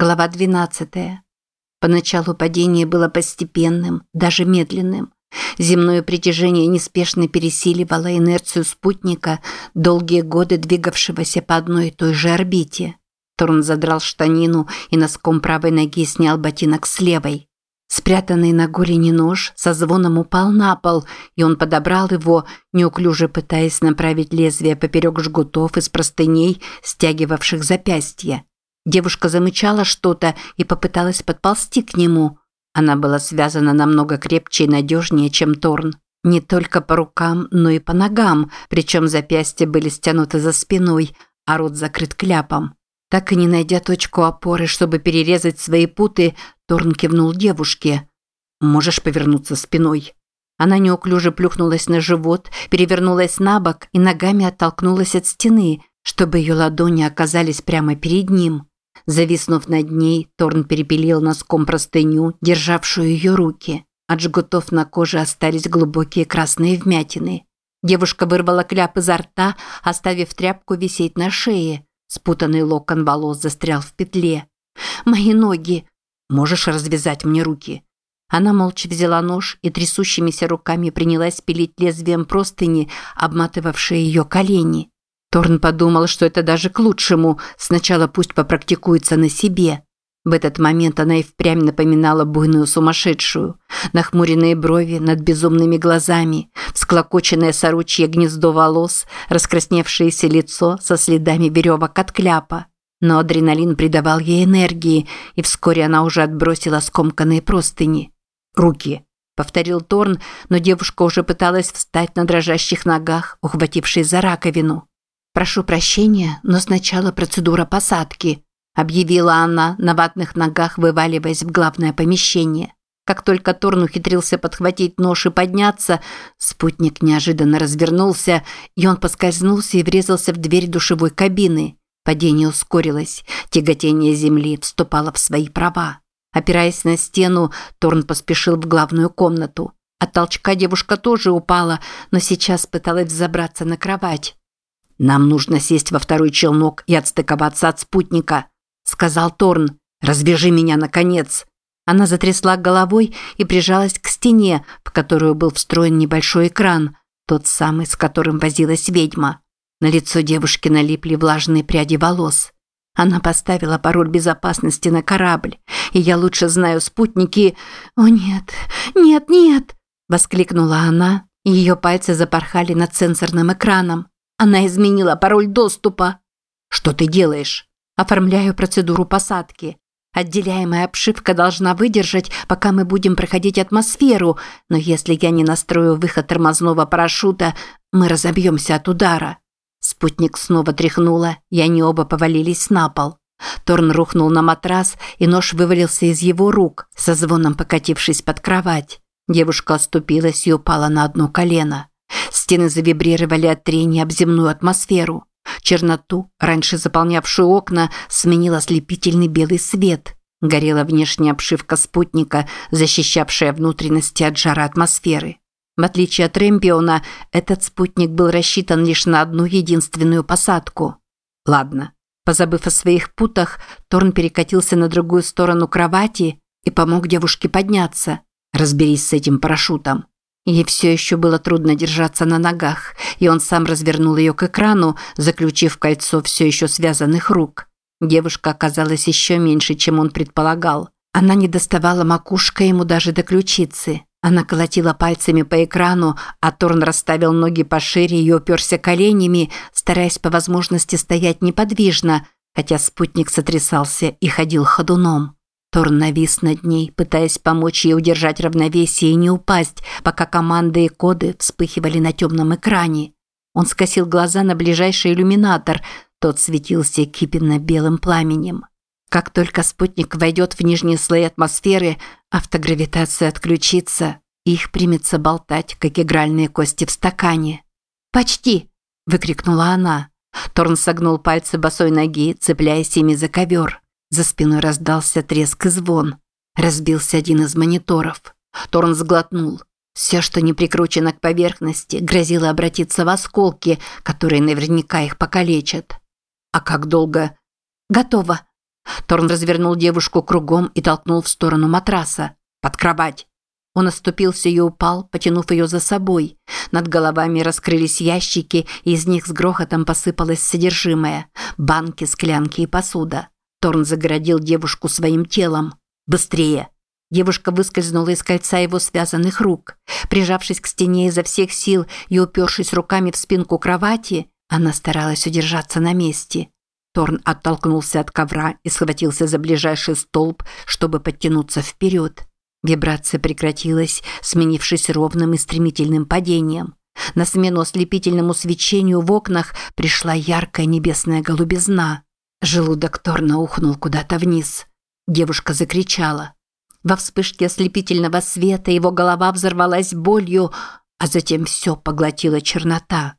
Глава 12. Поначалу падение было постепенным, даже медленным. Земное притяжение неспешно пересиливало инерцию спутника, долгие годы двигавшегося по одной и той же орбите. Торн задрал штанину и носком правой ноги снял ботинок с левой. Спрятанный на голени нож со звоном упал на пол, и он подобрал его, неуклюже пытаясь направить лезвие поперек жгутов из простыней, стягивавших запястья. Девушка замычала что-то и попыталась подползти к нему. Она была связана намного крепче и надежнее, чем Торн. Не только по рукам, но и по ногам, причем запястья были стянуты за спиной, а рот закрыт кляпом. Так и не найдя точку опоры, чтобы перерезать свои путы, Торн кивнул девушке. «Можешь повернуться спиной». Она неуклюже плюхнулась на живот, перевернулась на бок и ногами оттолкнулась от стены, чтобы ее ладони оказались прямо перед ним. Зависнув над ней, Торн перепилил носком простыню, державшую ее руки. От жгутов на коже остались глубокие красные вмятины. Девушка вырвала кляп изо рта, оставив тряпку висеть на шее. Спутанный локон волос застрял в петле. «Мои ноги! Можешь развязать мне руки?» Она молча взяла нож и трясущимися руками принялась пилить лезвием простыни, обматывавшие ее колени. Торн подумал, что это даже к лучшему. Сначала пусть попрактикуется на себе. В этот момент она и впрямь напоминала буйную сумасшедшую. Нахмуренные брови над безумными глазами, всклокоченное сорочье гнездо волос, раскрасневшееся лицо со следами веревок от кляпа. Но адреналин придавал ей энергии, и вскоре она уже отбросила скомканные простыни. «Руки!» – повторил Торн, но девушка уже пыталась встать на дрожащих ногах, ухватившись за раковину. «Прошу прощения, но сначала процедура посадки», объявила она, на ватных ногах вываливаясь в главное помещение. Как только Торн ухитрился подхватить нож и подняться, спутник неожиданно развернулся, и он поскользнулся и врезался в дверь душевой кабины. Падение ускорилось, тяготение земли вступало в свои права. Опираясь на стену, Торн поспешил в главную комнату. От толчка девушка тоже упала, но сейчас пыталась взобраться на кровать. «Нам нужно сесть во второй челнок и отстыковаться от спутника», – сказал Торн. «Развяжи меня, наконец!» Она затрясла головой и прижалась к стене, в которую был встроен небольшой экран, тот самый, с которым возилась ведьма. На лицо девушки налипли влажные пряди волос. Она поставила пароль безопасности на корабль, и я лучше знаю спутники. «О нет, нет, нет!» – воскликнула она, и ее пальцы запорхали над сенсорным экраном. Она изменила пароль доступа. Что ты делаешь? Оформляю процедуру посадки. Отделяемая обшивка должна выдержать, пока мы будем проходить атмосферу, но если я не настрою выход тормозного парашюта, мы разобьемся от удара. Спутник снова тряхнула, и они оба повалились на пол. Торн рухнул на матрас, и нож вывалился из его рук, со звоном покатившись под кровать. Девушка оступилась и упала на одно колено. Стены завибрировали от трения об земную атмосферу. Черноту, раньше заполнявшую окна, сменил ослепительный белый свет. Горела внешняя обшивка спутника, защищавшая внутренности от жара атмосферы. В отличие от Рэмпиона, этот спутник был рассчитан лишь на одну единственную посадку. Ладно. Позабыв о своих путах, Торн перекатился на другую сторону кровати и помог девушке подняться. Разберись с этим парашютом. Ей все еще было трудно держаться на ногах, и он сам развернул ее к экрану, заключив кольцо все еще связанных рук. Девушка оказалась еще меньше, чем он предполагал. Она не доставала макушкой ему даже до ключицы. Она колотила пальцами по экрану, а Торн расставил ноги пошире и уперся коленями, стараясь по возможности стоять неподвижно, хотя спутник сотрясался и ходил ходуном. Торн навис над ней, пытаясь помочь ей удержать равновесие и не упасть, пока команды и коды вспыхивали на темном экране. Он скосил глаза на ближайший иллюминатор, тот светился кипенно-белым пламенем. Как только спутник войдет в нижние слои атмосферы, автогравитация отключится, и их примется болтать, как игральные кости в стакане. «Почти!» – выкрикнула она. Торн согнул пальцы босой ноги, цепляясь ими за ковер. За спиной раздался треск и звон. Разбился один из мониторов. Торн сглотнул. Все, что не прикручено к поверхности, грозило обратиться в осколки, которые наверняка их покалечат. А как долго? Готово. Торн развернул девушку кругом и толкнул в сторону матраса. «Под кровать!» Он оступился и упал, потянув ее за собой. Над головами раскрылись ящики, и из них с грохотом посыпалось содержимое – банки, склянки и посуда. Торн загородил девушку своим телом. «Быстрее!» Девушка выскользнула из кольца его связанных рук. Прижавшись к стене изо всех сил и упершись руками в спинку кровати, она старалась удержаться на месте. Торн оттолкнулся от ковра и схватился за ближайший столб, чтобы подтянуться вперед. Вибрация прекратилась, сменившись ровным и стремительным падением. На смену ослепительному свечению в окнах пришла яркая небесная голубизна. Желудок Торна ухнул куда-то вниз. Девушка закричала. Во вспышке ослепительного света его голова взорвалась болью, а затем все поглотила чернота.